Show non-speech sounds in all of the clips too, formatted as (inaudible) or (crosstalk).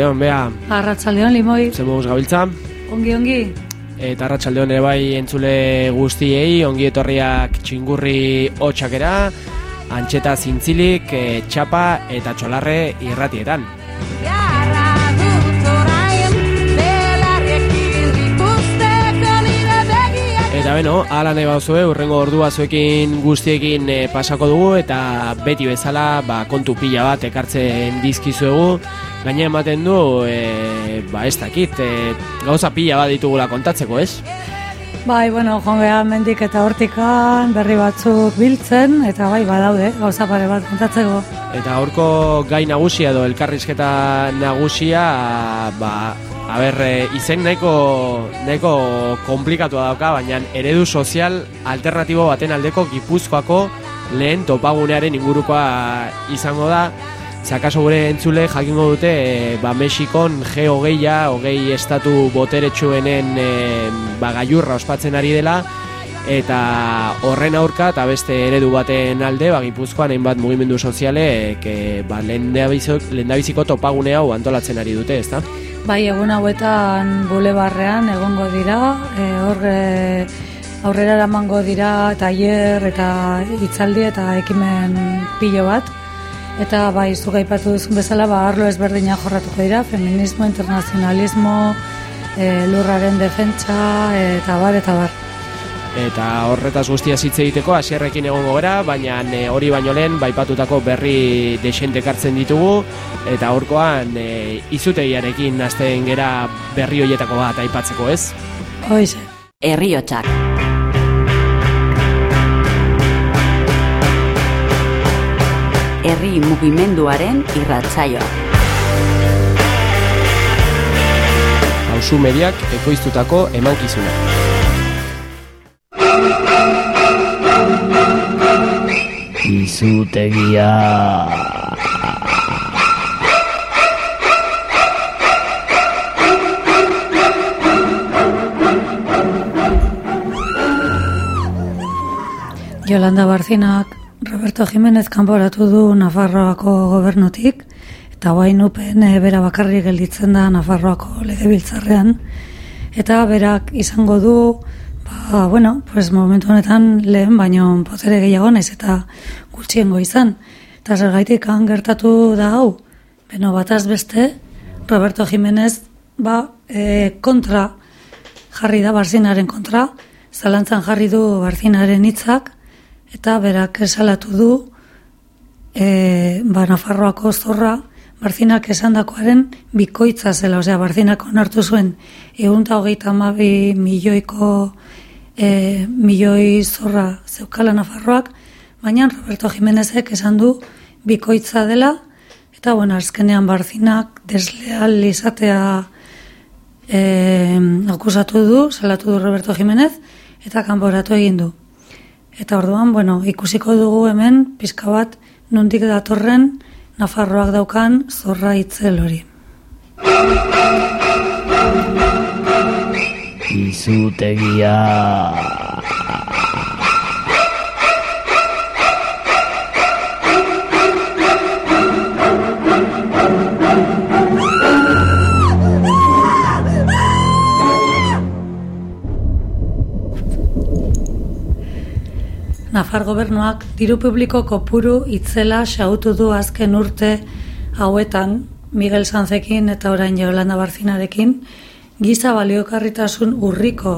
Arratxaldeon, bea, Arratsaldeon limoi zen moduz gabiltza? Ongi ongi. Eta arratsaldeon ere bai entzule guztiei, ongi etorriak txingurri hotxakera, antxeta zintzilik, eh, txapa eta txolarre irratietan. Eta beno, ala nahi bauzue, urrengo ordua zuekin guztiekin eh, pasako dugu eta beti bezala ba, kontu pila bat ekartzen dizkizuegu. Gaina ematen du, e, ba ez dakit, e, gauza pila bat ditugula kontatzeko, ez? Bai, bueno, joan geha mendik eta hortikan berri batzuk biltzen Eta bai, badaude, gauza pare bat kontatzeko Eta gaurko gai nagusia edo elkarrizketa nagusia, ba, a ber, e, izen nahiko, nahiko komplikatua dauka, baina eredu sozial alternatibo baten aldeko Gipuzkoako lehen topagunearen ingurukoa izango da. Zakaso gure entzule jakingo dute e, ba, Mexikon G20a, hogei estatu boteretsuenen e, ba, ospatzen ari dela, eta horren aurka eta beste eredu baten alde ba, Gipuzkoan hainbat mugimendu sozialek e, ba, lehendabiziko topagune hau antolatzen ari dute, ezta? Bai, egun hauetan bulebarrean egongo dira e, Hor e, aurrera eramango dira tailer eta hitzaldi eta ekimen pilo bat Eta bai, zuk aipatu duzun bezala, ba, arlo ezberdina jorratuko dira, feminismo, internazionalismo, e, lurraren defentsa, eta bar, eta bar. Eta horretaz guztia hitz egiteko hasierrekin egongo gara, baina e, hori baino lehen baipatutako berri desente hartzen ditugu eta horkoan e, izutegiarekin hasten gera berri hoietako bat aipatzeko, ez? Hoize. Herriotsak. Herri mugimenduaren irratsaioa. Hauzu mediak ekoiztutako emankizuna. Izutegia. Yolanda Barzinak Roberto Jimenez kanporatu du Nafarroako gobernutik eta guain UPN bera bakarrik gelditzen da Nafarroako legebiltzarrean, eta berak izango du, ba, bueno, pues momentu honetan lehen baino potere gehiago eta gutxiengo izan. Eta zergaitik han gertatu da hau, beno bataz beste, Roberto Jimenez ba, e, kontra jarri da Barzinaren kontra, zalantzan jarri du Barzinaren hitzak eta berak esalatu du e, ba, Nafarroako zorra Barzinak esandakoaren bikoitza zela, osea, Barzinak onartu zuen egun eta hogeita amabi milioiko e, milioi zorra zeukala Nafarroak, baina Roberto Jimenezek esan du bikoitza dela, eta bueno, azkenean Barzinak desleal izatea e, akusatu du, salatu du Roberto Jimenez, eta kanboratu egin du. Eta orduan, bueno, ikusiko dugu hemen, pizka bat, nondik datorren, Nafarroak daukan zorra itzel hori. Izutegia. Nafar gobernuak diru publiko kopuru itzela xautu du azken urte hauetan Miguel Sanzekin eta orain Jolanda Barzinarekin giza baliokarritasun urriko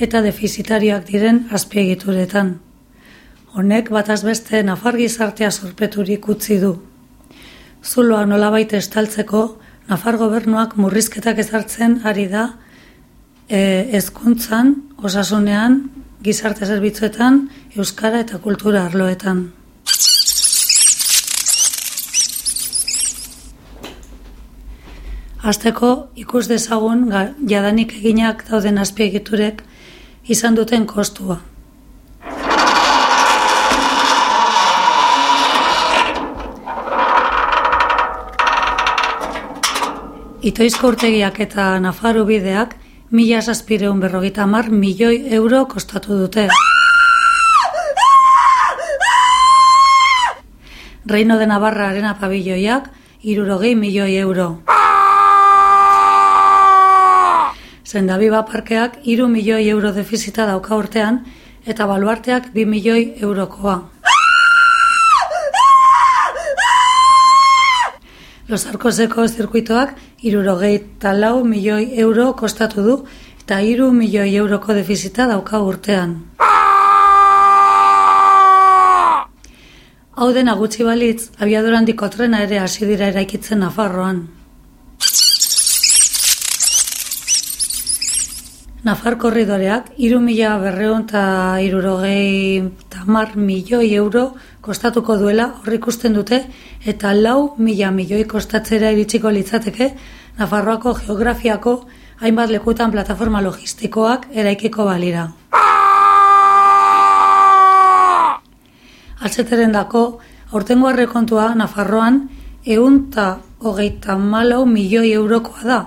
eta defizitarioak diren azpiegituretan. Honek bataz beste Nafar gizartea sorpeturik utzi du. Zuloa nolabait estaltzeko Nafar gobernuak murrizketak ezartzen ari da e, ezkuntzan, osasunean, gizarte zerbitzuetan, euskara eta kultura arloetan. Hasteko ikus dezagun jadanik eginak dauden azpiegiturek izan duten kostua. Itoizko urtegiak eta Nafaru bideak mila zazpireun berrogeita mar milioi euro kostatu dute. Reino de Navarra arena pabilloiak irurogei milioi euro. Zendabiba parkeak iru milioi euro defizita dauka urtean eta baluarteak bi milioi eurokoa. Los Arcoseko zirkuitoak irurogei talau milioi euro kostatu du eta iru milioi euroko defizita dauka urtean. Hau dena gutxi balitz, abiadurandiko trena ere hasi dira eraikitzen Nafarroan. Nafar korridoreak, iru mila berreun eta irurogei tamar milioi euro kostatuko duela hor ikusten dute eta lau mila milioi kostatzera iritsiko litzateke Nafarroako geografiako hainbat lekutan plataforma logistikoak eraikiko balira. Atzeteren dako, aurtengo arrekontua Nafarroan eunta hogeita malau milioi eurokoa da.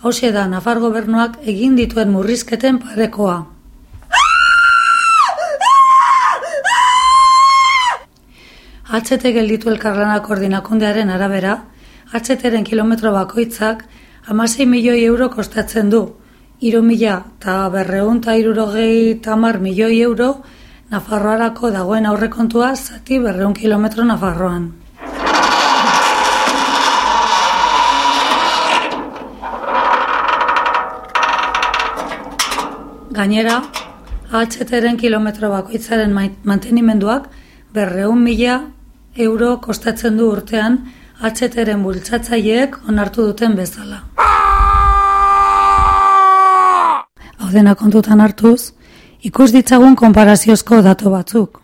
Hauxe da, Nafar gobernuak egin dituen murrizketen parekoa. HT gelditu elkarlana koordinakundearen arabera, HTren kilometro bakoitzak amasei milioi euro kostatzen du. Iru mila eta berreun eta irurogei tamar milioi euro Nafarroarako dagoen aurrekontua zati berreun kilometro Nafarroan. Gainera, HTren kilometro bakoitzaren mantenimenduak berreun mila euro kostatzen du urtean HTren bultzatzaileek onartu duten bezala. Hau dena kontutan hartuz, ikus ditzagun konparaziozko datu batzuk.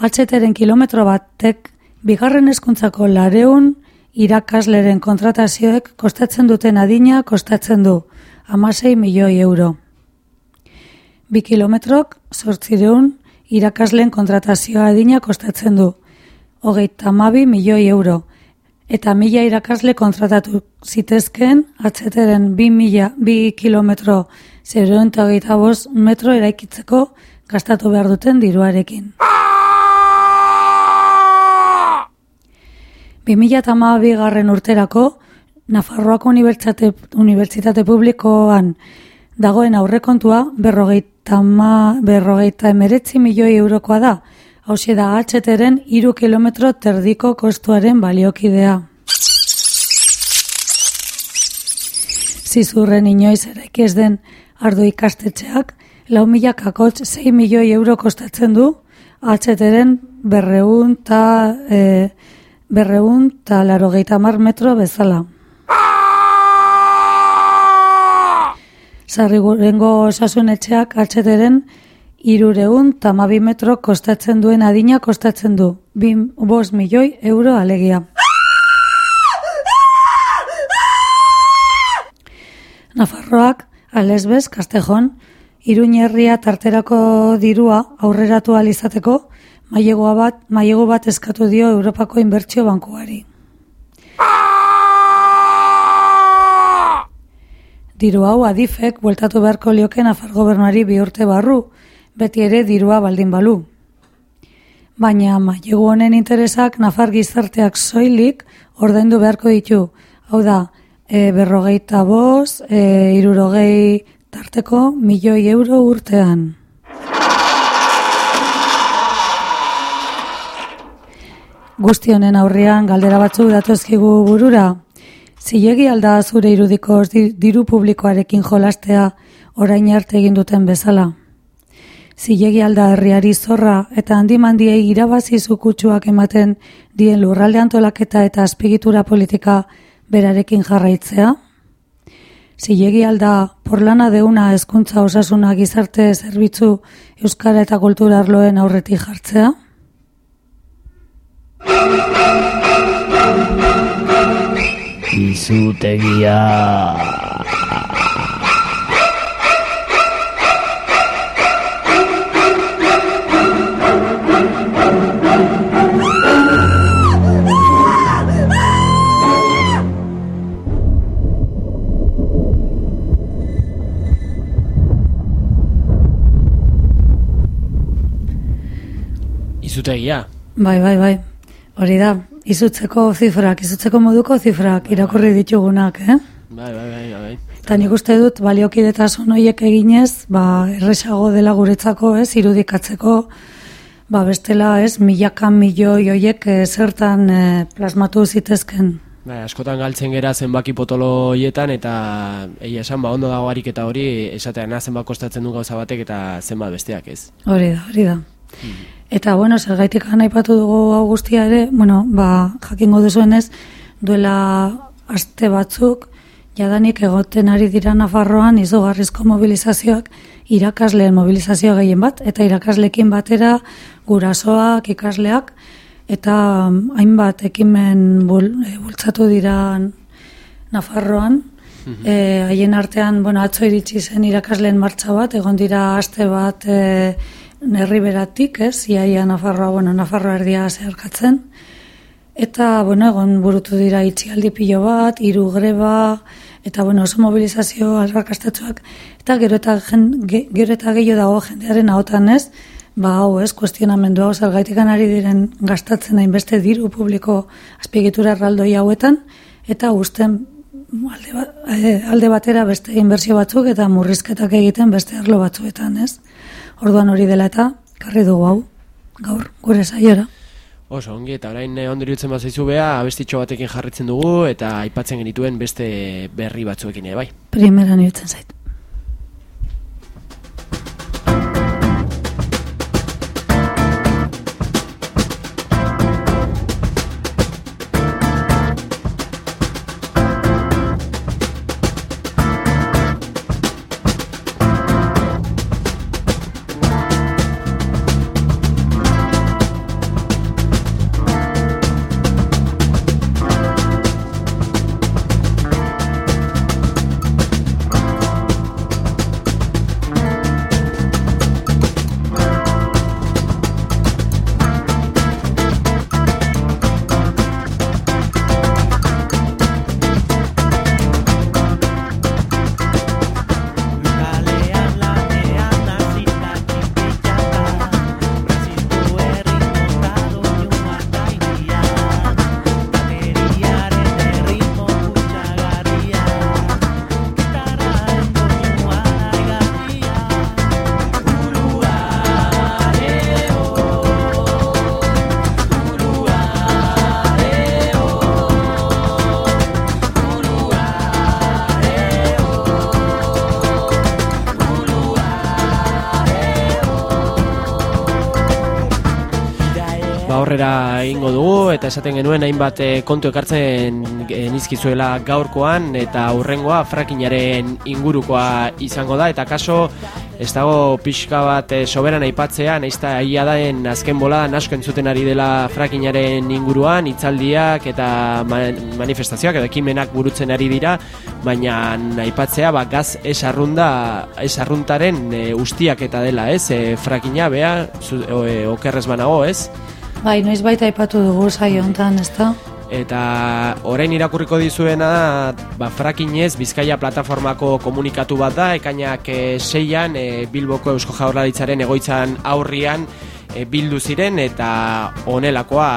HTren kilometro batek bigarren hezkuntzako lareun irakasleren kontratazioek kostatzen duten adina kostatzen du amasei milioi euro. Bi kilometrok sortzireun irakasleen kontratazioa adina kostatzen du hogeita hamabi milioi euro eta mila irakasle kontratatu zitezkeen atzeteren bi, mila, bi kilometro 0 bost metro eraikitzeko gastatu behar duten diruarekin. 2012 garren urterako, Nafarroako Unibertsitate, Unibertsitate Publikoan dagoen aurrekontua berrogeita, ma, berrogeita emeretzi milioi eurokoa da. Hauxe da HTren iru kilometro terdiko kostuaren baliokidea. Zizurren inoiz eraiki ez den ardo ikastetxeak, lau mila kakotx 6 milioi euro kostatzen du, HTren berreun ta, e, berreun ta larogeita mar metro bezala. Sarrigurengo osasunetxeak HTren irureun tamabi metro kostatzen duen adina kostatzen du. Bin, bos milioi euro alegia. Nafarroak, Alesbez, Kastejon, Iruñerria tarterako dirua aurreratu alizateko, mailegoa bat, mailego bat eskatu dio Europako Inbertsio Bankuari. Diru hau adifek bueltatu beharko lioken afar gobernuari bi urte barru, beti ere dirua baldin balu. Baina mailegu honen interesak nafar gizarteak soilik ordaindu beharko ditu. Hau da, e, berrogeita boz, e, irurogei tarteko milioi euro urtean. Guzti honen aurrean galdera batzuk datozkigu burura. Zilegi alda zure irudiko di- diru publikoarekin jolastea orain arte egin duten bezala. Zilegi alda herriari zorra eta handi mandiei irabazi zukutsuak ematen dien lurralde antolaketa eta azpigitura politika berarekin jarraitzea. Zilegi alda porlana deuna hezkuntza osasuna gizarte zerbitzu euskara eta kultura arloen aurretik jartzea. Izutegia. Izutegia. Bai, bai, bai. Hori da, izutzeko zifrak, izutzeko moduko zifrak irakurri ditugunak, eh? Bai, bai, bai, bai. Eta nik uste dut baliokidetasun horiek eginez, ba, erresago dela guretzako, ez, irudikatzeko, ba, bestela, ez, milaka milioi horiek eh, zertan eh, plasmatu zitezken. Bai, askotan galtzen gera zenbaki potolo hoietan eta egia esan ba ondo dago ariketa hori esatean zenbat kostatzen du gauza batek eta zenbat besteak ez. Hori da, hori da. Eta, bueno, zergaitik aipatu dugu hau guztia ere, bueno, ba, jakingo duzuenez, duela aste batzuk, jadanik egoten ari dira Nafarroan izugarrizko mobilizazioak, irakasleen mobilizazio gehien bat, eta irakaslekin batera gurasoak, ikasleak, eta mm, hainbat ekimen bul, e, bultzatu dira Nafarroan, Eh, haien artean, bueno, atzo iritsi zen irakasleen martxa bat, egon dira aste bat e, herriberatik, ez, iaia Nafarroa, bueno, Nafarroa erdia zeharkatzen, eta, bueno, egon burutu dira itxialdi pilo bat, hiru greba, eta, bueno, oso mobilizazio alrakastatxoak, eta gero eta, jen, ge, gero eta gehiago dago jendearen ahotan, ez, ba, hau, ez, kuestionamendu hau, zergaitikan ari diren gastatzen hainbeste diru publiko azpiegitura erraldoi hauetan, eta usten alde, ba, eh, alde batera beste inbertsio batzuk eta murrizketak egiten beste arlo batzuetan, ez? Orduan hori dela eta karri dugu hau, gaur, gure saiora. Oso, ongi, eta orain eh, ondo iruditzen bazaizu bea, abestitxo batekin jarritzen dugu eta aipatzen genituen beste berri batzuekin ere, bai. Primeran irutzen zait. Aurrera egingo dugu eta esaten genuen hainbat eh, kontu ekartzen genizkizuela gaurkoan eta aurrengoa frakinaren ingurukoa izango da. Eta kaso ez dago pixka bat eh, soberan aipatzea naizta aia daen azken bolada asko entzuten ari dela frakinaren inguruan hitzaldiak eta ma- manifestazioak edo ekimenak burutzen ari dira baina aipatzea ba, gaz esarrunda esarruntaren e, ustiak eta dela ez? E, frakina bea zu, e, okerrez banago ez Bai, noiz baita aipatu dugu saio hontan, ezta? Eta orain irakurriko dizuena ba, frakinez Bizkaia plataformako komunikatu bat da, ekainak e, seian e, Bilboko Eusko Jaurlaritzaren egoitzan aurrian e, bildu ziren eta honelakoa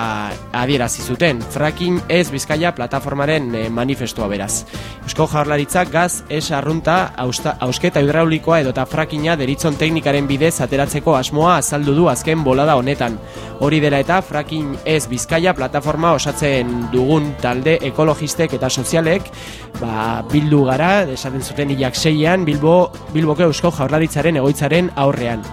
adierazi zuten. Frakin ez Bizkaia plataformaren e, manifestua beraz. Eusko Jaurlaritzak gaz ez arrunta austa- ausketa hidraulikoa edota frakina deritzon teknikaren bidez ateratzeko asmoa azaldu du azken bolada honetan. Hori dela eta frakin ez Bizkaia plataforma osatzen dugun talde ekologistek eta sozialek ba, bildu gara, esaten zuten hilak seian, Bilbo, Bilboko Eusko Jaurlaritzaren egoitzaren aurrean.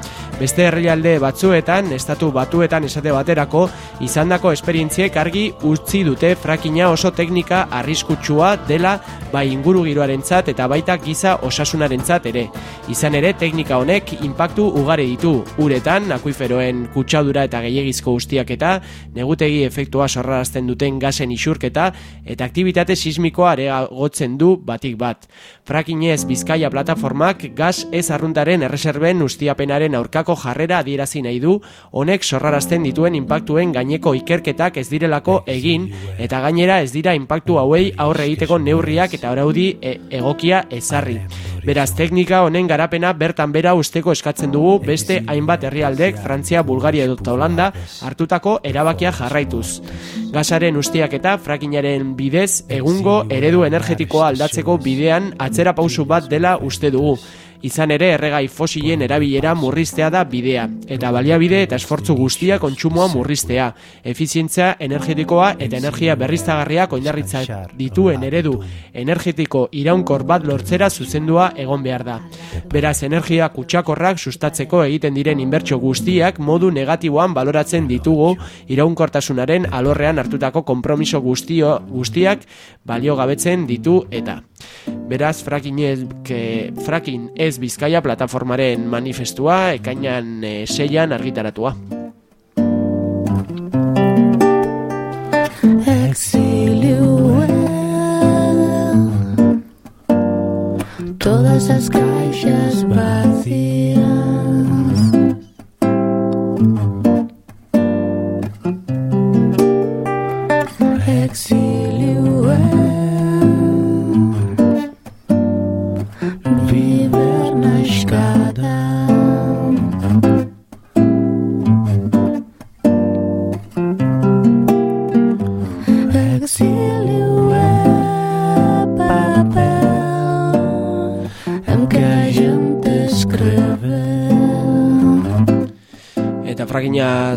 Beste herrialde batzuetan, estatu batuetan esate baterako, izandako esperientziek argi utzi dute frakina oso teknika arriskutsua dela bai inguru giroarentzat eta baita giza osasunarentzat ere. Izan ere, teknika honek inpaktu ugari ditu, uretan, akuiferoen kutsadura eta gehiagizko ustiak eta negutegi efektua sorrarazten duten gasen isurketa eta aktivitate sismikoa areagotzen du batik bat. Frakinez Bizkaia plataformak gas ez arruntaren erreserben ustiapenaren aurkako jarrera adierazi nahi du, honek sorrarazten dituen inpaktuen gaineko ikerketak ez direlako egin eta gainera ez dira inpaktu hauei aurre egiteko neurriak eta araudi e egokia ezarri. Beraz, teknika honen garapena bertan bera usteko eskatzen dugu beste hainbat herrialdek, Frantzia, Bulgaria edo Holanda hartutako erabakia jarraituz. Gasaren ustiak eta frakinaren bidez egungo eredu energetikoa aldatzeko bidean atzera pausu bat dela uste dugu. Izan ere erregai fosilen erabilera murriztea da bidea, eta baliabide eta esfortzu guztia kontsumoa murriztea, efizientzia energetikoa eta energia berriztagarriak oinarritza dituen eredu energetiko iraunkor bat lortzera zuzendua egon behar da. Beraz, energia kutsakorrak sustatzeko egiten diren inbertsio guztiak modu negatiboan baloratzen ditugu iraunkortasunaren alorrean hartutako konpromiso guztio, guztiak balio gabetzen ditu eta. Beraz, frakin ez, ke, frakin ez bizkaia plataformaren manifestua ekainan e, seian argitaratua.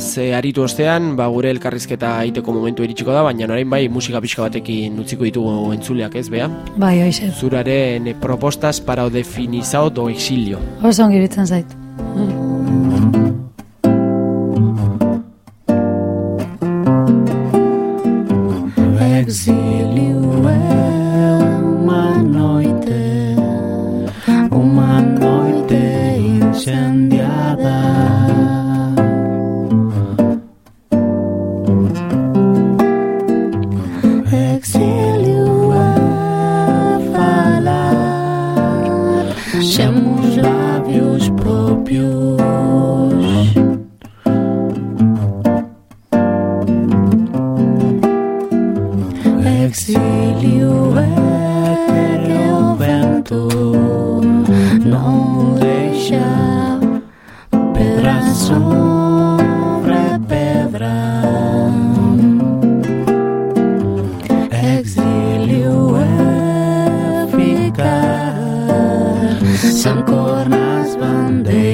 Frakinaz e, aritu ostean, ba, gure elkarrizketa egiteko momentu iritsiko da, baina orain bai musika pixka batekin utziko ditugu entzuleak ez, bea? Bai, hoize. Zuraren e, propostas para o definizao do exilio. Oso ongi iritzen zait. S'encornas banderas.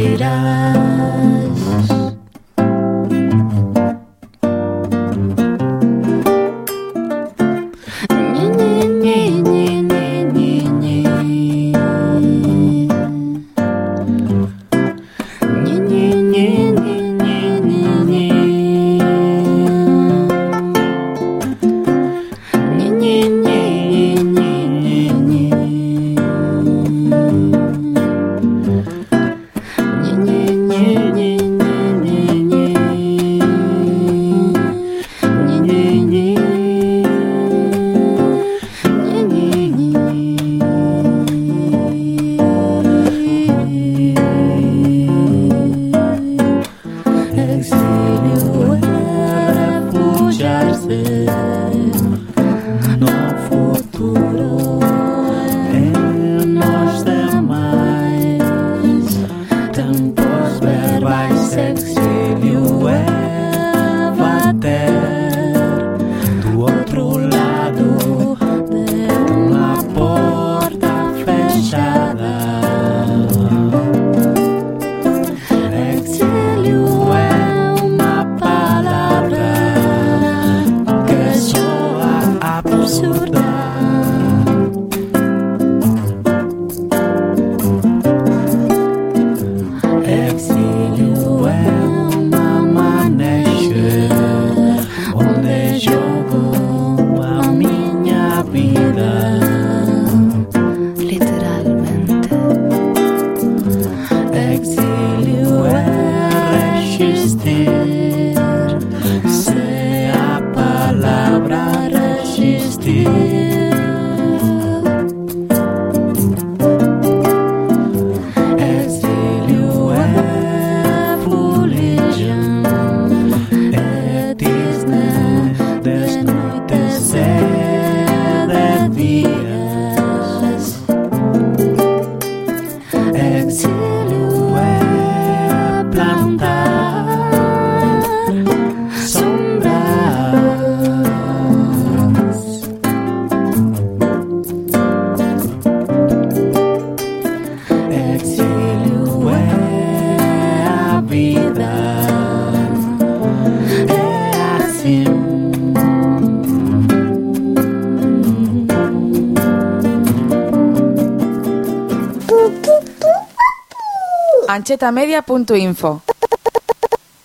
Antxetamedia.info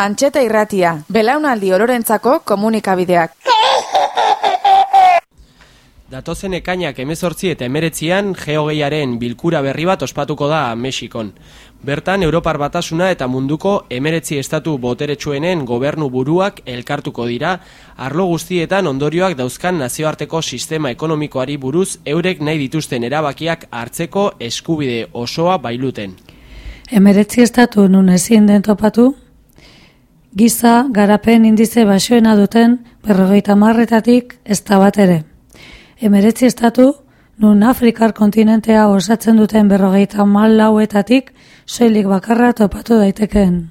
Antxeta irratia, belaunaldi ororentzako komunikabideak. Datozen ekainak emezortzi eta emeretzian geogeiaren bilkura berri bat ospatuko da Mexikon. Bertan, Europar Batasuna eta munduko emeretzi estatu boteretsuenen gobernu buruak elkartuko dira, arlo guztietan ondorioak dauzkan nazioarteko sistema ekonomikoari buruz eurek nahi dituzten erabakiak hartzeko eskubide osoa bailuten. Emeretzi estatu nun ezin den topatu, giza garapen indize basoena duten berrogeita marretatik ez da bat ere. Emeretzi estatu nun Afrikar kontinentea osatzen duten berrogeita mal lauetatik soilik bakarra topatu daitekeen.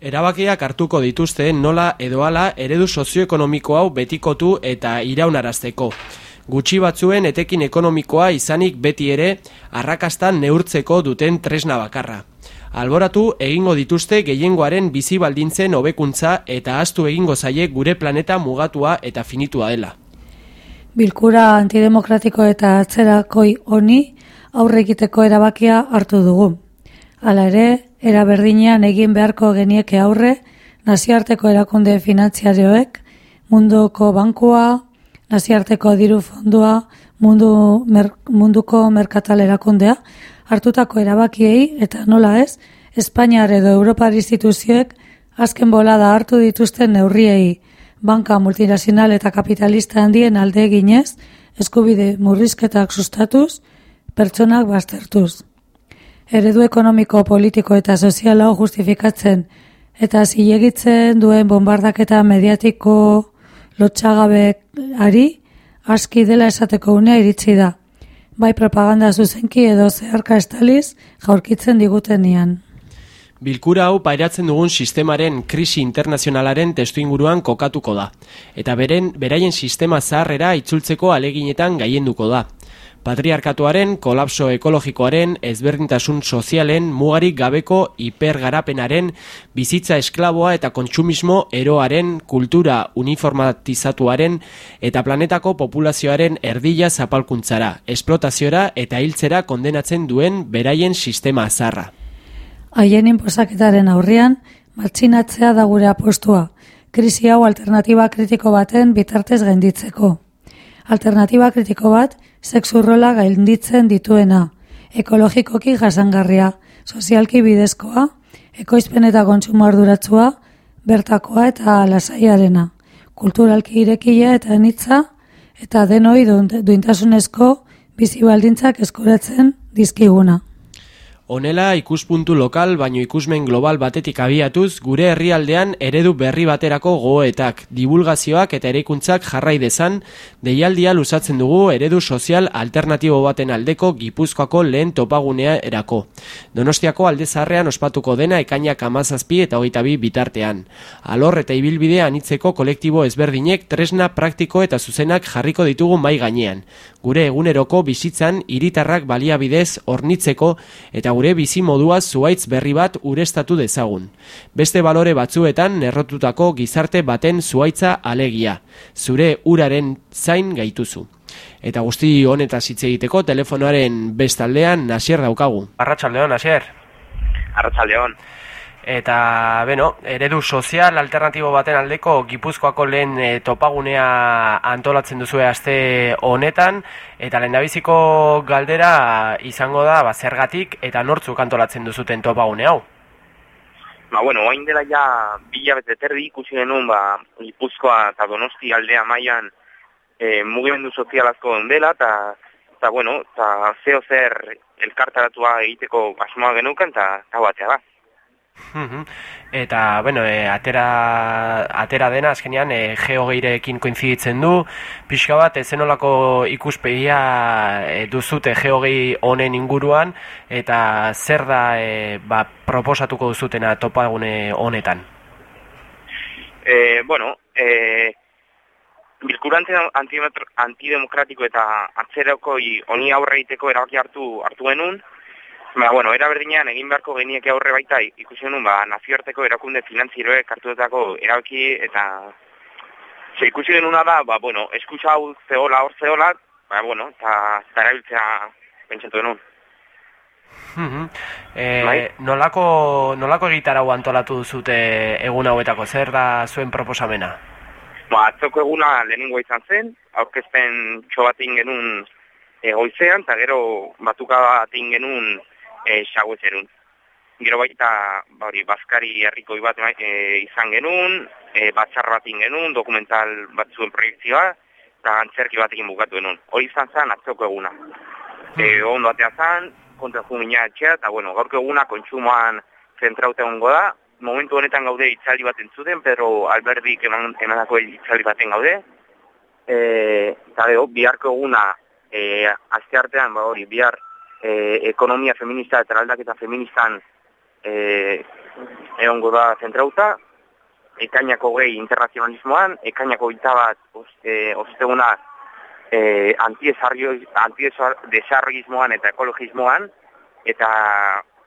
Erabakiak hartuko dituzte nola edo hala eredu sozioekonomiko hau betikotu eta iraunarazteko. Gutxi batzuen etekin ekonomikoa izanik beti ere arrakastan neurtzeko duten tresna bakarra. Alboratu egingo dituzte gehiengoaren bizi baldintzen hobekuntza eta astu egingo zaie gure planeta mugatua eta finitua dela. Bilkura antidemokratiko eta atzerakoi honi aurre egiteko erabakia hartu dugu. Hala ere, era berdinean egin beharko genieke aurre nazioarteko erakunde finantziarioek, munduko bankua, nazioarteko diru fondua, mundu mer, munduko merkatal erakundea, hartutako erabakiei eta nola ez, Espainiar edo Europar instituzioek azken bolada hartu dituzten neurriei, banka multinazional eta kapitalista handien alde eginez, eskubide murrizketak sustatuz, pertsonak baztertuz. Eredu ekonomiko, politiko eta soziala justifikatzen eta zilegitzen duen bombardaketa mediatiko lotxagabeari aski dela esateko unea iritsi da. Bai propaganda zuzenki edo zeharka estaliz jaurkitzen digutenian. Bilkura hau pairatzen dugun sistemaren krisi internazionalaren testuinguruan kokatuko da, eta beren beraien sistema zaharrera itzultzeko aleginetan gaienduko da. Patriarkatuaren, kolapso ekologikoaren, ezberdintasun sozialen, mugarik gabeko hipergarapenaren, bizitza esklaboa eta kontsumismo eroaren, kultura uniformatizatuaren eta planetako populazioaren erdila zapalkuntzara, esplotaziora eta hiltzera kondenatzen duen beraien sistema azarra. Haien inposaketaren aurrian, matxinatzea da gure apostua, krisi hau alternatiba kritiko baten bitartez gainditzeko. Alternatiba kritiko bat, sexu rola gainditzen dituena, ekologikoki jasangarria, sozialki bidezkoa, ekoizpen eta kontsumo arduratsua, bertakoa eta lasaiarena, kulturalki irekia eta nitza, eta denoi duintasunezko bizi baldintzak eskuratzen dizkiguna. Honela ikuspuntu lokal baino ikusmen global batetik abiatuz gure herrialdean eredu berri baterako gogoetak, divulgazioak eta eraikuntzak jarrai dezan, deialdia luzatzen dugu eredu sozial alternatibo baten aldeko Gipuzkoako lehen topagunea erako. Donostiako aldezarrean ospatuko dena ekainak amazazpi eta hogeita bi bitartean. Alor eta ibilbide anitzeko kolektibo ezberdinek tresna praktiko eta zuzenak jarriko ditugu mai gainean. Gure eguneroko bizitzan hiritarrak baliabidez hornitzeko eta gure bizi modua zuaitz berri bat urestatu dezagun. Beste balore batzuetan errotutako gizarte baten zuaitza alegia. Zure uraren zain gaituzu. Eta guzti honetaz hitz egiteko telefonoaren bestaldean Nasier daukagu. Arratsaldeon Nasier. Arratsaldeon. Eta, beno, eredu sozial alternatibo baten aldeko Gipuzkoako lehen e, topagunea antolatzen duzue aste honetan eta lehendabiziko galdera izango da ba, zergatik eta nortzuk antolatzen duzuten topagune hau. Ba, bueno, oain dela ja bila bete terdi ikusi genuen, ba, Gipuzkoa eta Donosti aldea mailan e, mugimendu sozialazko dela, eta, eta bueno, eta zeo zer elkartaratua egiteko asmoa genukan, eta batea da. Eta, bueno, e, atera, atera dena, azkenean, e, geogeirekin koinziditzen du, pixka bat, e, zenolako ikuspegia e, duzute geogei honen inguruan, eta zer da e, ba, proposatuko duzutena topagune honetan? E, bueno, e, bilkurante antidemokratiko eta atzerako honi aurre egiteko erabaki hartu hartu genuen, Ba, bueno, era berdinean egin beharko genieke aurre baita ikusi genuen ba, nazioarteko erakunde finantzieroek hartutako erabaki eta ze ikusi genuena da, ba, bueno, eskusa hau zehola, hor zehola, ba, bueno, eta erabiltzea pentsatu genuen. E, nolako, nolako egitarau antolatu duzute egun hauetako, zer da zuen proposamena? Ba, atzoko eguna lehenengo izan zen, aurkezpen txobatin genuen egoizean, eta gero batuka batin genuen e, xaguetzerun. Gero baita, bari, Baskari herriko bat e, izan genuen, e, batzar bat genuen, dokumental batzuen proiektzioa, eta antzerki batekin bukatu genuen. Hori izan zen, atzoko eguna. E, ondo batea zen, kontra jumina etxea, eta bueno, gaurko eguna kontsumoan zentraute egongo da. Momentu honetan gaude itzaldi bat entzuten, pero alberdik eman, emanako itzaldi baten gaude. E, eta gero, biharko eguna, e, azte artean, ba hori, bihar e, ekonomia feminista eta aldaketa feministan e, egongo da zentrauta, ekainako gehi internazionalismoan, ekainako gita bat e, osteguna e, antidesarrogismoan eta ekologismoan, eta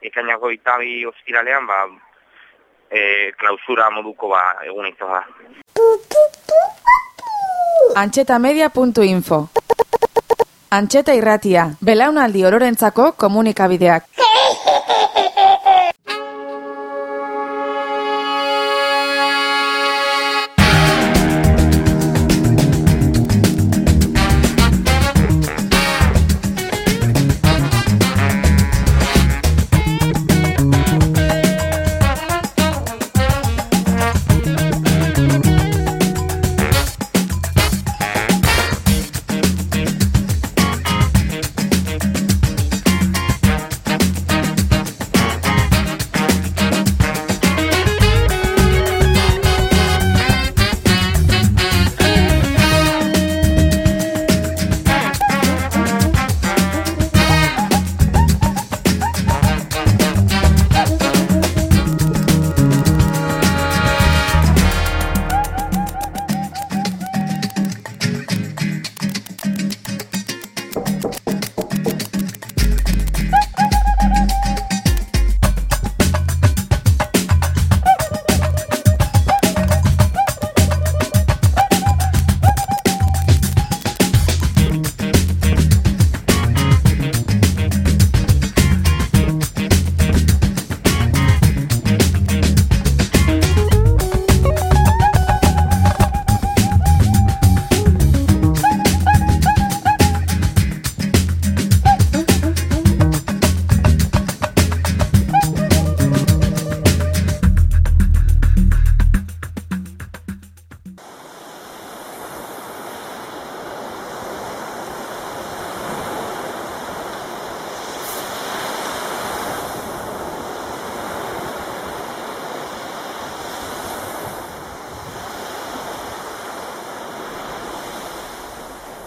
ekainako gita bi ostiralean ba, e, klausura moduko ba, egun izan da. Antxetamedia.info Antxeta irratia, belaunaldi ororentzako komunikabideak. (laughs)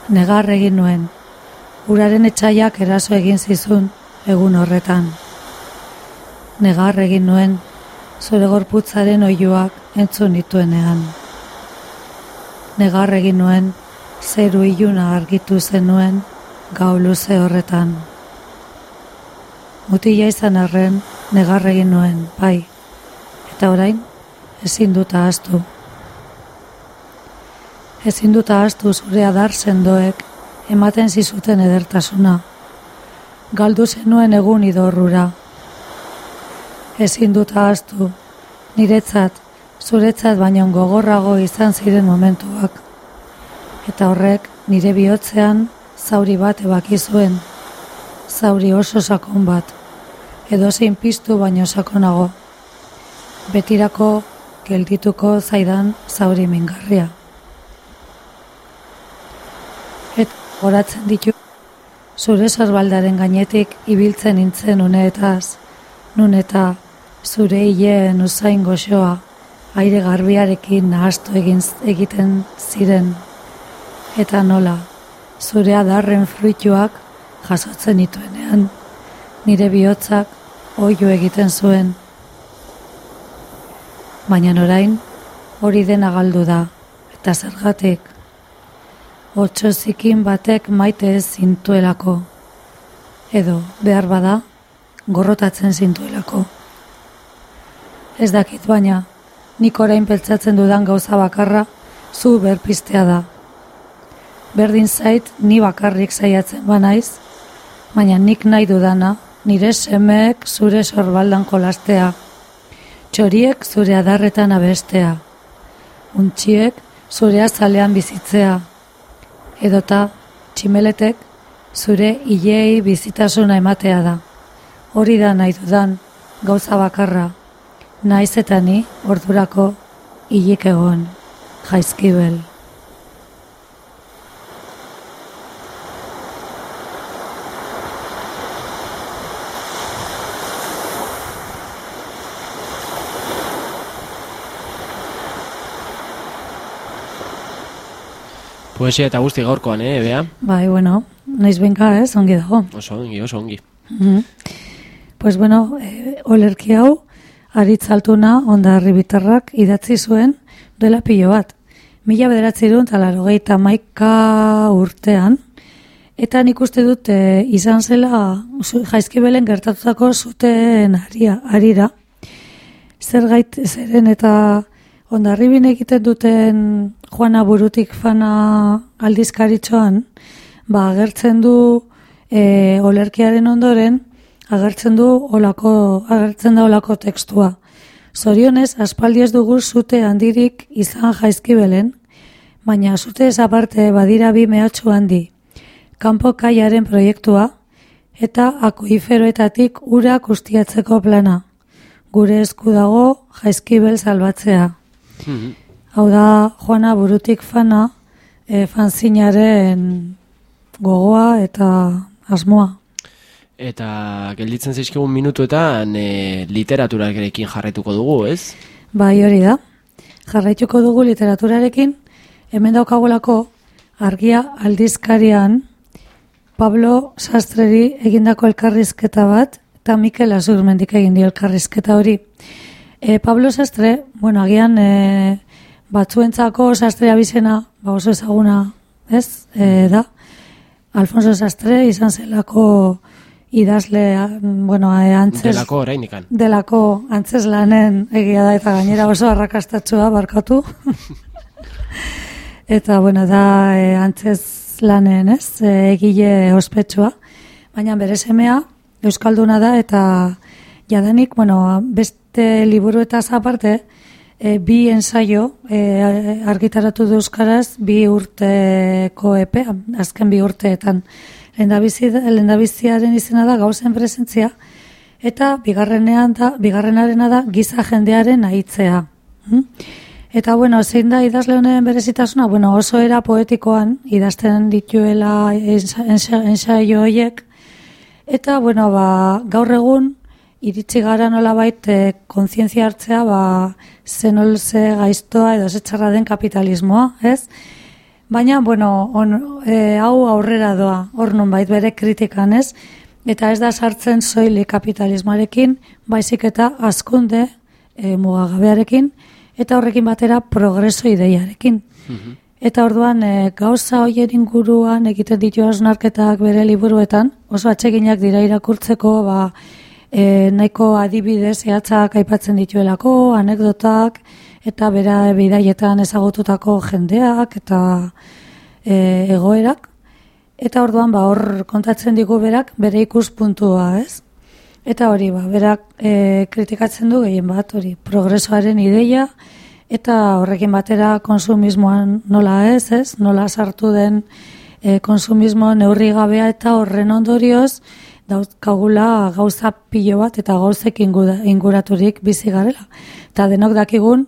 negar egin nuen. Uraren etxaiak eraso egin zizun egun horretan. Negar egin nuen zure gorputzaren oiuak entzun nituenean. Negar egin nuen zeru iluna argitu zenuen gau luze horretan. Mutila izan arren negar egin nuen, bai, eta orain ezin dut ahaztu. Ezin dut ahaztu zure adar sendoek ematen zizuten edertasuna. Galdu zenuen egun idorrura. Ezin dut ahaztu, niretzat, zuretzat baino gogorrago izan ziren momentuak. Eta horrek nire bihotzean zauri bat ebaki zuen, zauri oso sakon bat, edo zein piztu baino sakonago. Betirako geldituko zaidan zauri mingarria. Et horatzen ditu zure sorbaldaren gainetik ibiltzen nintzen uneetaz, nun eta zure hileen usain goxoa aire garbiarekin nahastu egin egiten ziren. Eta nola, zure adarren fruituak jasotzen nituenean, nire bihotzak oio egiten zuen. Baina orain hori dena galdu da, eta zergatik. Otso zikin batek maite ez zintuelako. Edo, behar bada, gorrotatzen zintuelako. Ez dakit baina, nik orain peltsatzen dudan gauza bakarra, zu berpistea da. Berdin zait, ni bakarrik saiatzen banaiz, baina nik nahi dudana, nire semeek zure sorbaldan kolastea, txoriek zure adarretan abestea, untxiek zure azalean bizitzea, edota tximeletek zure hilei bizitasuna ematea da. Hori da nahi dudan, gauza bakarra, naiz eta ni ordurako hilik egon, jaizkibel. Poesia eta guzti gaurkoan, eh, bea? Bai, bueno, naiz benka ez, ongi dago. Oso ongi, oso ongi. Mhm. Pues bueno, e, olerki hau, aritz altuna, onda herribitarrak idatzi zuen duela pilo bat. Mila bederatzi dut, alarogeita maika urtean, eta nik uste dut e, izan zela jaizkibelen gertatutako zuten aria, arira. Zer gait, zeren eta ondarribin egiten duten Juana Burutik fana aldizkaritxoan, ba, agertzen du e, olerkiaren ondoren, agertzen du olako, agertzen da olako tekstua. Zorionez, aspaldi ez dugu zute handirik izan jaizkibelen, baina zute aparte badira bi mehatxu handi. Kanpo kaiaren proiektua eta akuiferoetatik urak ustiatzeko plana. Gure esku dago jaizkibel salbatzea. Mhm. Hau da, Juana burutik fana, e, fanzinaren gogoa eta asmoa. Eta gelditzen zaizkigun minutuetan e, literaturarekin jarraituko dugu, ez? Bai hori da. Jarraituko dugu literaturarekin, hemen daukagulako argia aldizkarian Pablo Sastreri egindako elkarrizketa bat, eta Mikel Azurmendik egin dio elkarrizketa hori. E, Pablo Sastre, bueno, agian e, batzuentzako Sastre abizena, ba oso ezaguna, ez, e, da. Alfonso Sastre izan zelako idazle, bueno, e, antzes Delako orainikan. delako antzeslanen egia da eta gainera oso arrakastatsua barkatu. (laughs) eta bueno, da e, antzeslanen, ez? E, egile ospetsua. Baina bere semea euskalduna da eta jadanik, bueno, beste liburu eta aparte, e, bi ensaio e, argitaratu du euskaraz bi urteko epea, azken bi urteetan. Lehendabizi, lehendabiziaren izena da gauzen presentzia, eta bigarrenean da, bigarrenarena da giza jendearen aitzea. Hm? Eta bueno, zein da idazle honen berezitasuna? Bueno, oso era poetikoan idazten dituela ensa- ensa- ensaio horiek, eta bueno, ba, gaur egun iritsi gara nolabait e, kontzientzia hartzea ba, zenol ze gaiztoa edo ze txarra den kapitalismoa, ez? Baina, bueno, on, e, hau aurrera doa, hor nonbait bere kritikan ez, eta ez da sartzen soili kapitalismoarekin, baizik eta azkunde e, mugagabearekin, eta horrekin batera progreso ideiarekin. Eta orduan e, gauza hoien inguruan egiten ditu hausnarketak bere liburuetan, oso atseginak dira irakurtzeko, ba, e, nahiko adibide zehatzak aipatzen dituelako, anekdotak, eta bera bidaietan ezagututako jendeak eta e, egoerak. Eta orduan ba hor kontatzen digu berak bere ikuspuntua, ez? Eta hori ba, berak e, kritikatzen du gehien bat hori, progresoaren ideia eta horrekin batera konsumismoan nola ez, ez? Nola sartu den e, konsumismo neurri gabea eta horren ondorioz dauzkagula gauza pilo bat eta gauzek inguraturik bizi garela. Eta denok dakigun,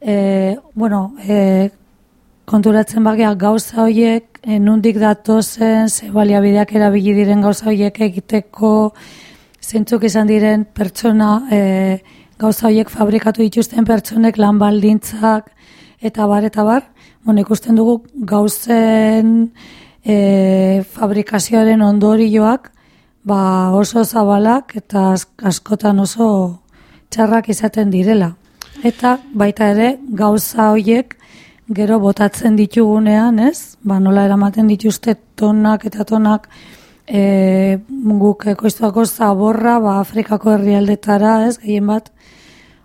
e, bueno, e, konturatzen bagea gauza horiek, e, nundik datozen, ze baliabideak erabili diren gauza horiek egiteko, zeintzuk izan diren pertsona, e, gauza horiek fabrikatu dituzten pertsonek lan baldintzak, eta bar, eta bar, bueno, ikusten dugu gauzen e, fabrikazioaren ondorioak, ba oso zabalak eta ask- askotan oso txarrak izaten direla. Eta baita ere gauza hoiek gero botatzen ditugunean, ez? Ba nola eramaten dituzte tonak eta tonak e, guk ekoiztuako zaborra ba Afrikako herrialdetara, ez? Gehien bat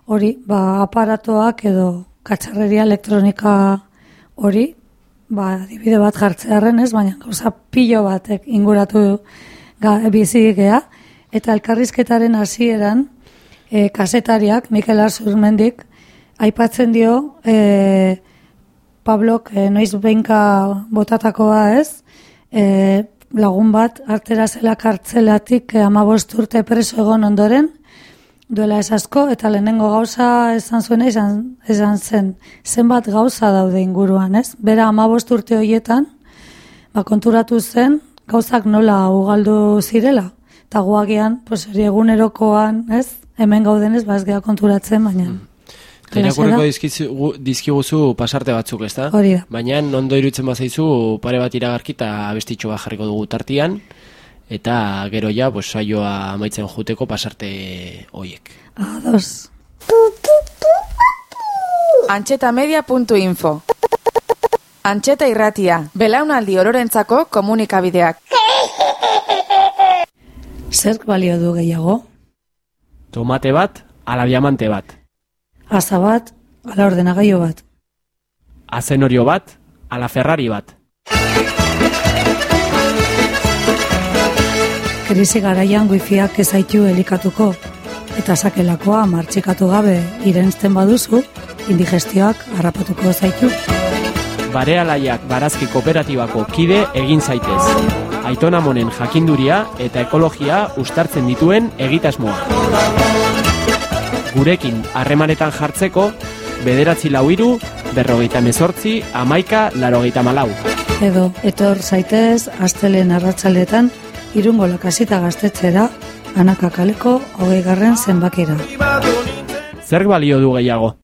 hori, ba aparatoak edo katxarreria elektronika hori, ba adibide bat jartzearren, ez? Baina gauza pilo batek inguratu bizi gea, eta elkarrizketaren hasieran e, kasetariak, Mikel Arzurmendik, aipatzen dio e, Pablok e, noiz behinka botatakoa ez, e, lagun bat artera zela kartzelatik e, amabost urte preso egon ondoren, duela ez eta lehenengo gauza esan zuena izan, esan zen, zenbat gauza daude inguruan, ez? Bera amabost urte horietan, ba, konturatu zen, gauzak nola ugaldu zirela. Eta guagian, pues, egunerokoan, ez? Hemen gaudenez, ba, ez geha konturatzen, baina... Irakurriko dizkizu- dizkiguzu pasarte batzuk, ezta? Hori da. Baina ondo irutzen bazaizu pare bat iragarki eta abestitxo bat jarriko dugu tartian eta gero ja pues, saioa amaitzen juteko pasarte hoiek. Ados. Antxetamedia.info Antxeta irratia, belaunaldi ororentzako komunikabideak. Zerk balio du gehiago? Tomate bat, ala diamante bat. Asa bat, ala ordenagailu bat. Azenorio bat, ala Ferrari bat. Krisi garaian wifiak ezaitu elikatuko. Eta sakelakoa martxikatu gabe irensten baduzu, indigestioak harrapatuko zaitu. Barealaiak barazki kooperatibako kide egin zaitez. Aitona monen jakinduria eta ekologia ustartzen dituen egitasmoa. Gurekin harremanetan jartzeko, bederatzi lau iru, berrogeita mezortzi, amaika, larogeita malau. Edo, etor zaitez, astelen arratzaldetan, irungo lakasita gaztetxera, anaka kaleko hogei garren zenbakira. Zer balio du gehiago?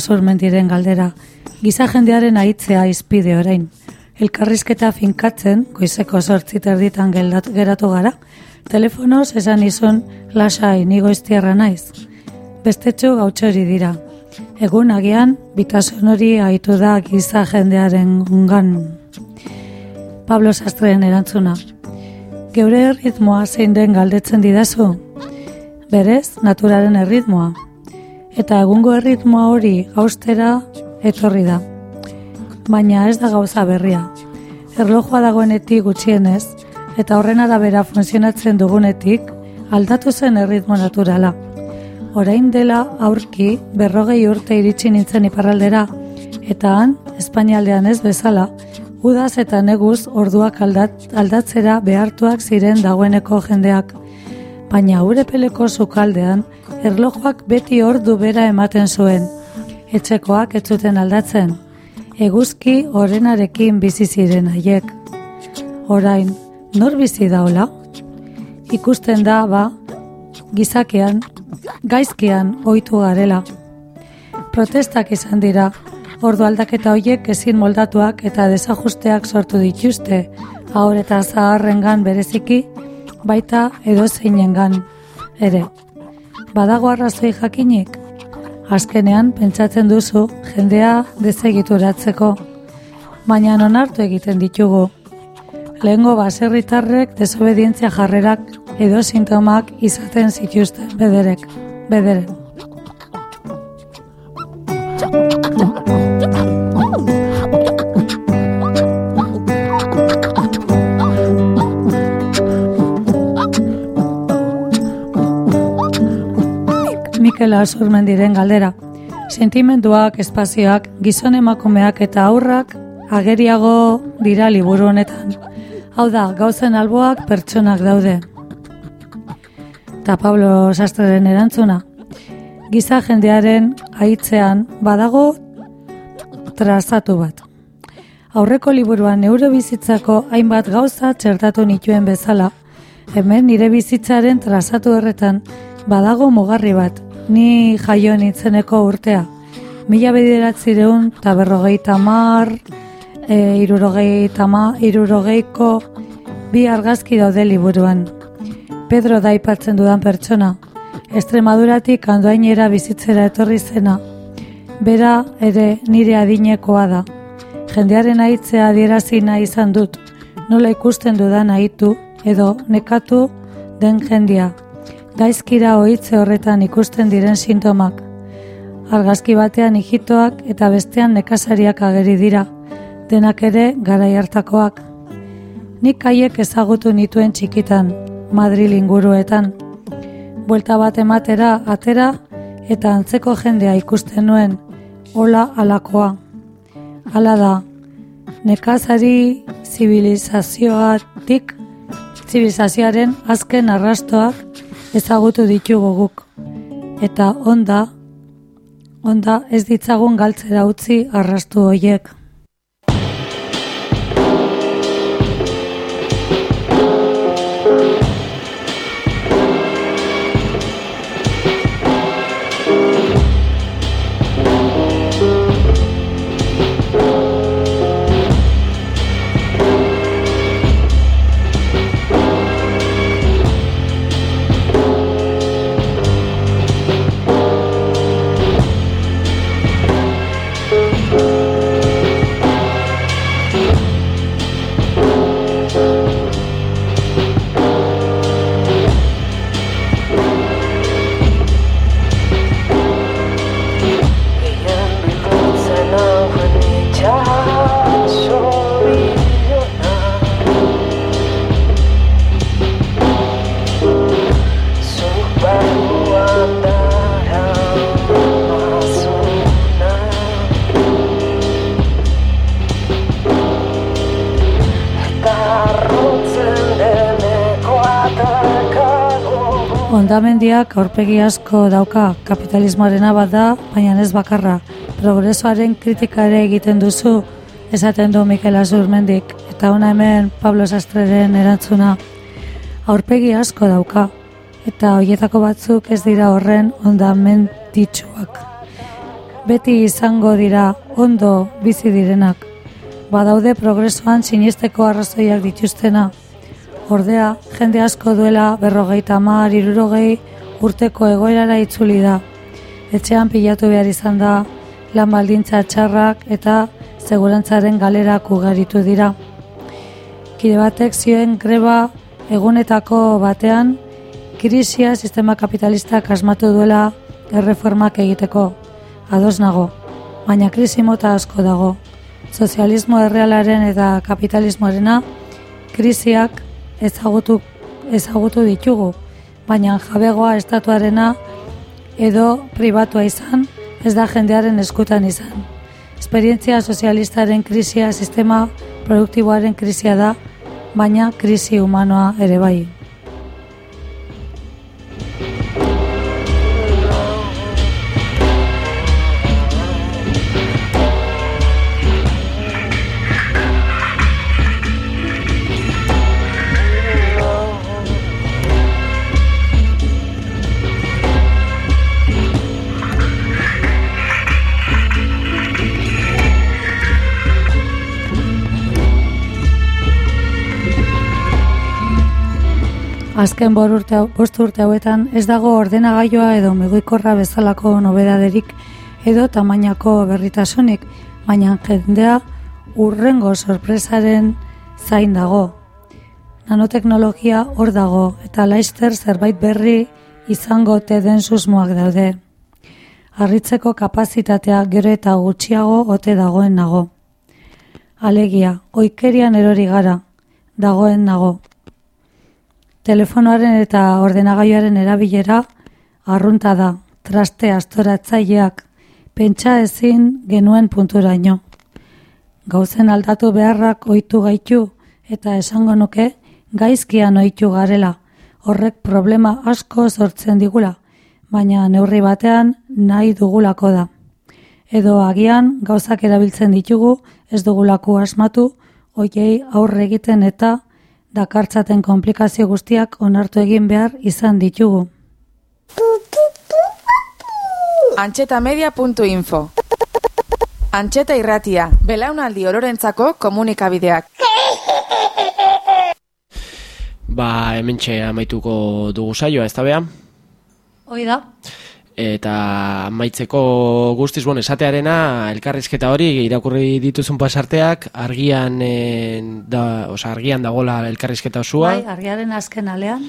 Mikel Azurmendiren galdera. Giza jendearen aitzea izpide orain. Elkarrizketa finkatzen, goizeko sortzi terditan geldat- geratu gara. Telefonoz esan izun lasai nigo iztierra naiz. Bestetxo gautxori dira. Egun agian, bitasun hori aitu da giza jendearen ungan. Pablo Sastren erantzuna. Geure erritmoa zein den galdetzen didazu? Berez, naturaren erritmoa. Eta egungo erritmoa hori gaustera etorri da. Baina ez da gauza berria. Erlojoa dagoenetik gutxienez, eta horren arabera funtzionatzen dugunetik, aldatu zen erritmo naturala. Orain dela aurki berrogei urte iritsi nintzen iparraldera, eta han, Espainialdean ez bezala, udaz eta neguz orduak aldat, aldatzera behartuak ziren dagoeneko jendeak. Baina urepeleko sukaldean, erlojuak beti ordu bera ematen zuen. Etxekoak ez zuten aldatzen. Eguzki orenarekin bizi ziren haiek. Orain, nor bizi daola? Ikusten da, ba, gizakean, gaizkean ohitu garela. Protestak izan dira, ordu aldaketa hoiek ezin moldatuak eta desajusteak sortu dituzte, ahor eta zaharrengan bereziki, baita edozeinengan ere. Badago arrazoi jakinik? Azkenean pentsatzen duzu jendea dezegituratzeko, baina onartu egiten ditugu. Lehengo baserritarrek desobedientzia jarrerak edo sintomak izaten zituzten bederek, bederen. Mikel Azurmendiren galdera. Sentimenduak, espazioak, gizon emakumeak eta aurrak ageriago dira liburu honetan. Hau da, gauzen alboak pertsonak daude. Ta Pablo Sastreren erantzuna. Giza jendearen haitzean badago trazatu bat. Aurreko liburuan neure bizitzako hainbat gauza txertatu nituen bezala, hemen nire bizitzaren trazatu horretan badago mugarri bat, ni jaio nintzeneko urtea. Mila bederatzireun eta berrogei tamar, e, irurogei tama, irurogeiko bi argazki daude liburuan. Pedro da aipatzen dudan pertsona, Estremaduratik andoainera bizitzera etorri zena. Bera ere nire adinekoa da. Jendearen aitzea adierazi nahi izan dut, nola ikusten dudan aitu edo nekatu den jendia. Gaizkira ohitze horretan ikusten diren sintomak. Argazki batean hijitoak eta bestean nekazariak ageri dira, denak ere garai hartakoak. Nik haiek ezagutu nituen txikitan, Madril inguruetan. Buelta bat ematera atera eta antzeko jendea ikusten nuen, hola alakoa. Hala da, nekazari zibilizazioatik, zibilizazioaren azken arrastoak ezagutu ditugu guk. Eta onda, onda ez ditzagun galtzera utzi arrastu hoiek. Ondamendiak aurpegi asko dauka kapitalismoarena bat da, baina ez bakarra. Progresoaren kritika ere egiten duzu, esaten du Mikel Azurmendik, eta ona hemen Pablo Sastreren erantzuna. Aurpegi asko dauka, eta hoietako batzuk ez dira horren ondamenditsuak. beti izango dira ondo bizi direnak. Badaude progresoan sinisteko arrazoiak dituztena. Ordea, jende asko duela berrogeita hamar irurogei urteko egoerara itzuli da. Etxean pilatu behar izan da, lan baldintza txarrak eta segurantzaren galerak ugaritu dira. Kide batek zioen greba egunetako batean, krisia sistema kapitalistak asmatu duela erreformak egiteko. Ados nago, baina krisi mota asko dago. Sozialismo errealaren eta kapitalismoarena krisiak ezagutu, ezagutu ditugu, baina jabegoa estatuarena edo pribatua izan, ez da jendearen eskutan izan. Esperientzia sozialistaren krisia sistema produktiboaren krisia da, baina krisi humanoa ere bai. Azken urte, bost urte hauetan ez dago ordenagailoa edo mugikorra bezalako nobedaderik edo tamainako berritasunik, baina jendea urrengo sorpresaren zain dago. Nanoteknologia hor dago eta laister zerbait berri izango ote den susmoak daude. Harritzeko kapazitatea gero eta gutxiago ote dagoen nago. Alegia, oikerian erori gara, dagoen nago. Telefonoaren eta ordenagailuaren erabilera arrunta da, traste astoratzaileak, pentsa ezin genuen punturaino. Gauzen aldatu beharrak ohitu gaitu eta esango nuke gaizkian ohitu garela. Horrek problema asko sortzen digula, baina neurri batean nahi dugulako da. Edo agian gauzak erabiltzen ditugu ez dugulako asmatu, hoiei aurre egiten eta dakartzaten komplikazio guztiak onartu egin behar izan ditugu. Antxetamedia.info Antxeta irratia, belaunaldi ororentzako komunikabideak. Ba, hementxe amaituko dugu saioa, ez da bea? Hoi da? Eta amaitzeko guztiz, bon, esatearena, elkarrizketa hori, irakurri dituzun pasarteak, argian, eh, da, oza, argian dagola elkarrizketa osua. Bai, argiaren azken alean.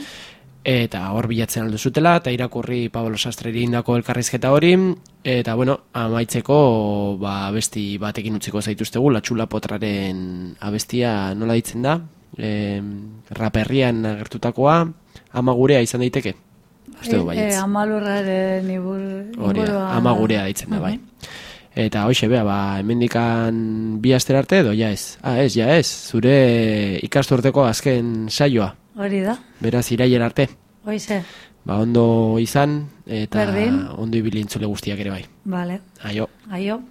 eta hor bilatzen aldu zutela, eta irakurri Pablo Sastreri indako elkarrizketa hori, eta bueno, amaitzeko ba, abesti batekin utziko zaituztegu, latxula potraren abestia nola ditzen da, e, raperrian agertutakoa, ama gurea izan daiteke, uste du E, baietz. amalurraren ibur, Hori, ingurua- ama gurea ditzen da, bai. Eta hoxe, bea, ba, hemendikan bi aster arte edo, ja ez. Ah, ez, ja ez, zure ikasturteko azken saioa. Hori da, Beraz, irailer arte. hoize, Ba, ondo izan, eta Berdin. ondo ibili entzule guztiak ere bai. bale, Aio. aio.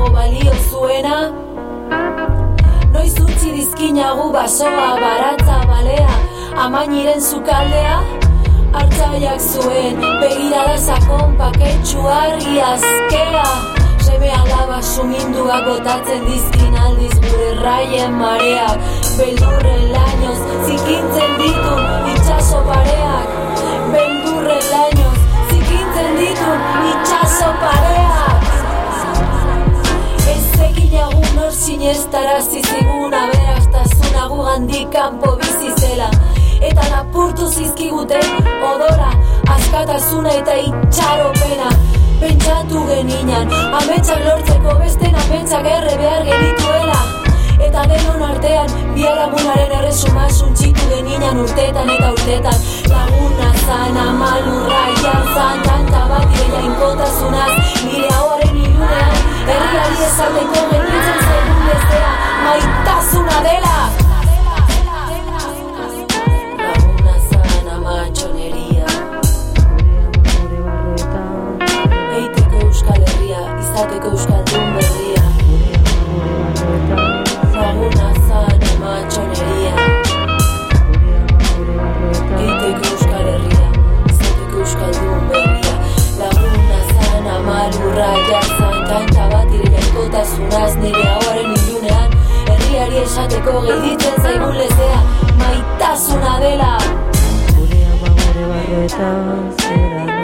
Gehiago balio zuena. Noiz utzi dizkinagu basoa, baratza, balea Amainiren zukaldea Artzaiak zuen, begirada sakon paketxu argi azkea. Seme alaba suminduak botatzen dizkin aldiz gure raien mareak Beldurren lainoz zikintzen ditun itxaso pareak. Beldurren lainoz zikintzen ditun itxaso pareak Ez eginagu nor sinestarazi zigun aberastasuna gugandik kanpo bizi zela. Eta lapurtu zizkiguten odora askatasuna eta itxaropena. Pentsatu geninan, ametsak lortzeko besten ametsak erre behar genituela. Eta denon artean, biharamunaren erresuma suntxitu geninan urtetan eta urtetan. Laguna zan, amalurra, jantzan, tanta bat ireia inkotasunaz Nire hauaren ilunean, herriari esateko genitzen zaigun bezera Maitasuna dela! Laguna zan, amatxoneria Eiteko euskal herria, izateko euskaldun berria jaikotasunaz Nire hauaren ilunean, herriari esateko gelditzen zaigun lezea Maitasuna dela. Escucha